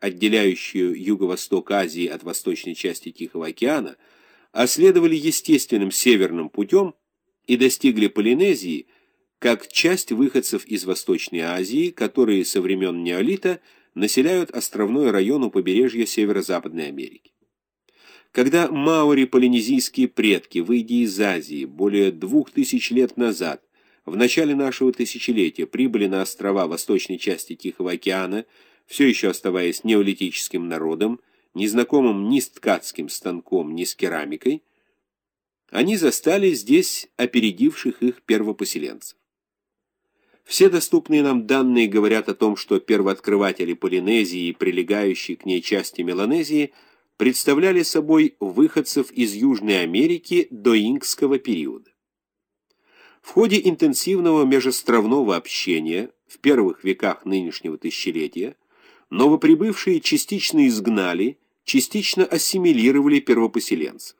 отделяющую юго-восток Азии от восточной части Тихого океана, а следовали естественным северным путем и достигли Полинезии как часть выходцев из Восточной Азии, которые со времен неолита населяют островной район у побережья Северо-Западной Америки. Когда маори-полинезийские предки, выйдя из Азии более двух тысяч лет назад, в начале нашего тысячелетия прибыли на острова восточной части Тихого океана, все еще оставаясь неолитическим народом, незнакомым ни с ткацким станком, ни с керамикой, они застали здесь опередивших их первопоселенцев. Все доступные нам данные говорят о том, что первооткрыватели Полинезии и прилегающие к ней части Меланезии представляли собой выходцев из Южной Америки до инкского периода. В ходе интенсивного межостровного общения в первых веках нынешнего тысячелетия новоприбывшие частично изгнали, частично ассимилировали первопоселенцев.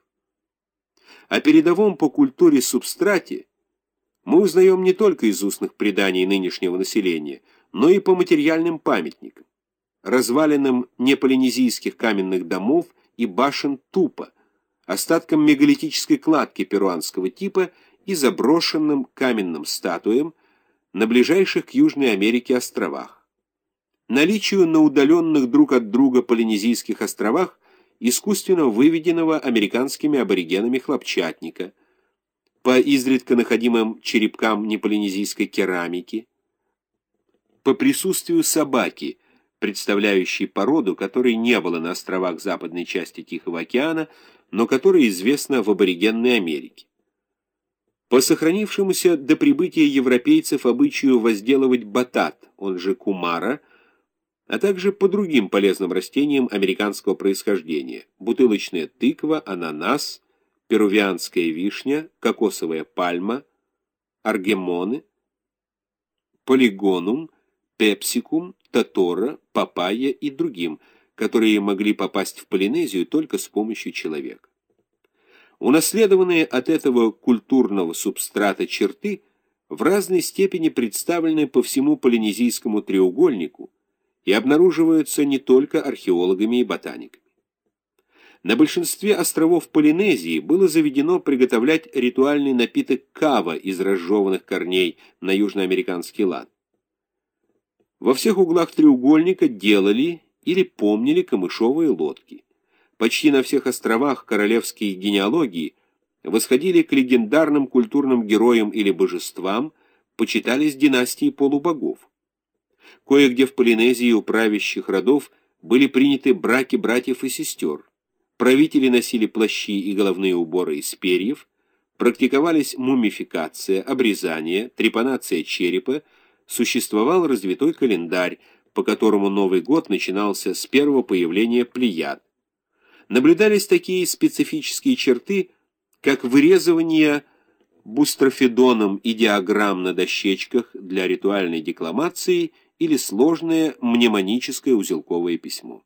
О передовом по культуре субстрате мы узнаем не только из устных преданий нынешнего населения, но и по материальным памятникам, развалинам неполинезийских каменных домов и башен Тупа, остаткам мегалитической кладки перуанского типа и заброшенным каменным статуям на ближайших к Южной Америке островах. Наличию на удаленных друг от друга полинезийских островах искусственно выведенного американскими аборигенами хлопчатника, по изредка находимым черепкам неполинезийской керамики, по присутствию собаки, представляющей породу, которой не было на островах западной части Тихого океана, но которая известна в аборигенной Америке. По сохранившемуся до прибытия европейцев обычаю возделывать батат, он же кумара, а также по другим полезным растениям американского происхождения – бутылочная тыква, ананас, перувианская вишня, кокосовая пальма, аргемоны, полигонум, пепсикум, татора, папайя и другим, которые могли попасть в Полинезию только с помощью человека. Унаследованные от этого культурного субстрата черты в разной степени представлены по всему полинезийскому треугольнику и обнаруживаются не только археологами и ботаниками. На большинстве островов Полинезии было заведено приготовлять ритуальный напиток кава из разжеванных корней на южноамериканский лад. Во всех углах треугольника делали или помнили камышовые лодки. Почти на всех островах королевские генеалогии восходили к легендарным культурным героям или божествам, почитались династии полубогов. Кое-где в Полинезии у правящих родов были приняты браки братьев и сестер. Правители носили плащи и головные уборы из перьев, практиковались мумификация, обрезание, трепанация черепа, существовал развитой календарь, по которому Новый год начинался с первого появления плеяд, наблюдались такие специфические черты, как вырезывание бустрофедоном идеограмм на дощечках для ритуальной декламации или сложное мнемоническое узелковое письмо.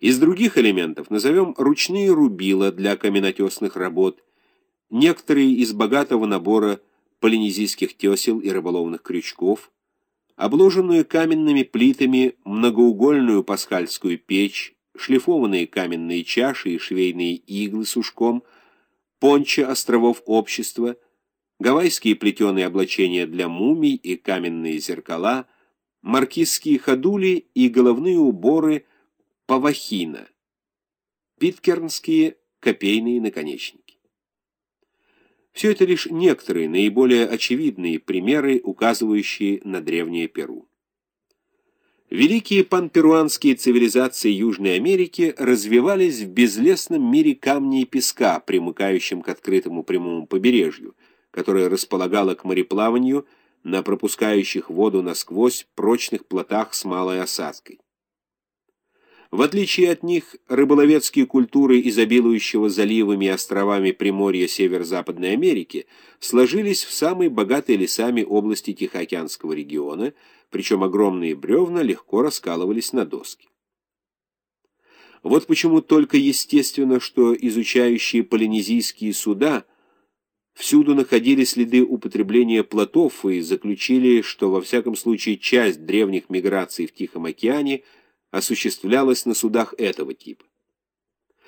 Из других элементов назовем ручные рубила для каменотесных работ, некоторые из богатого набора полинезийских тесел и рыболовных крючков, обложенную каменными плитами многоугольную пасхальскую печь, шлифованные каменные чаши и швейные иглы с ушком, понча островов общества, гавайские плетеные облачения для мумий и каменные зеркала, маркизские ходули и головные уборы павахина, питкернские копейные наконечники. Все это лишь некоторые наиболее очевидные примеры, указывающие на древнее Перу. Великие панперуанские цивилизации Южной Америки развивались в безлесном мире камней и песка, примыкающем к открытому прямому побережью, которое располагало к мореплаванию на пропускающих воду насквозь прочных плотах с малой осадкой. В отличие от них, рыболовецкие культуры, изобилующего заливами и островами Приморья Северо-Западной Америки, сложились в самой богатой лесами области Тихоокеанского региона, причем огромные бревна легко раскалывались на доски. Вот почему только естественно, что изучающие полинезийские суда всюду находили следы употребления плотов и заключили, что во всяком случае часть древних миграций в Тихом океане – осуществлялось на судах этого типа.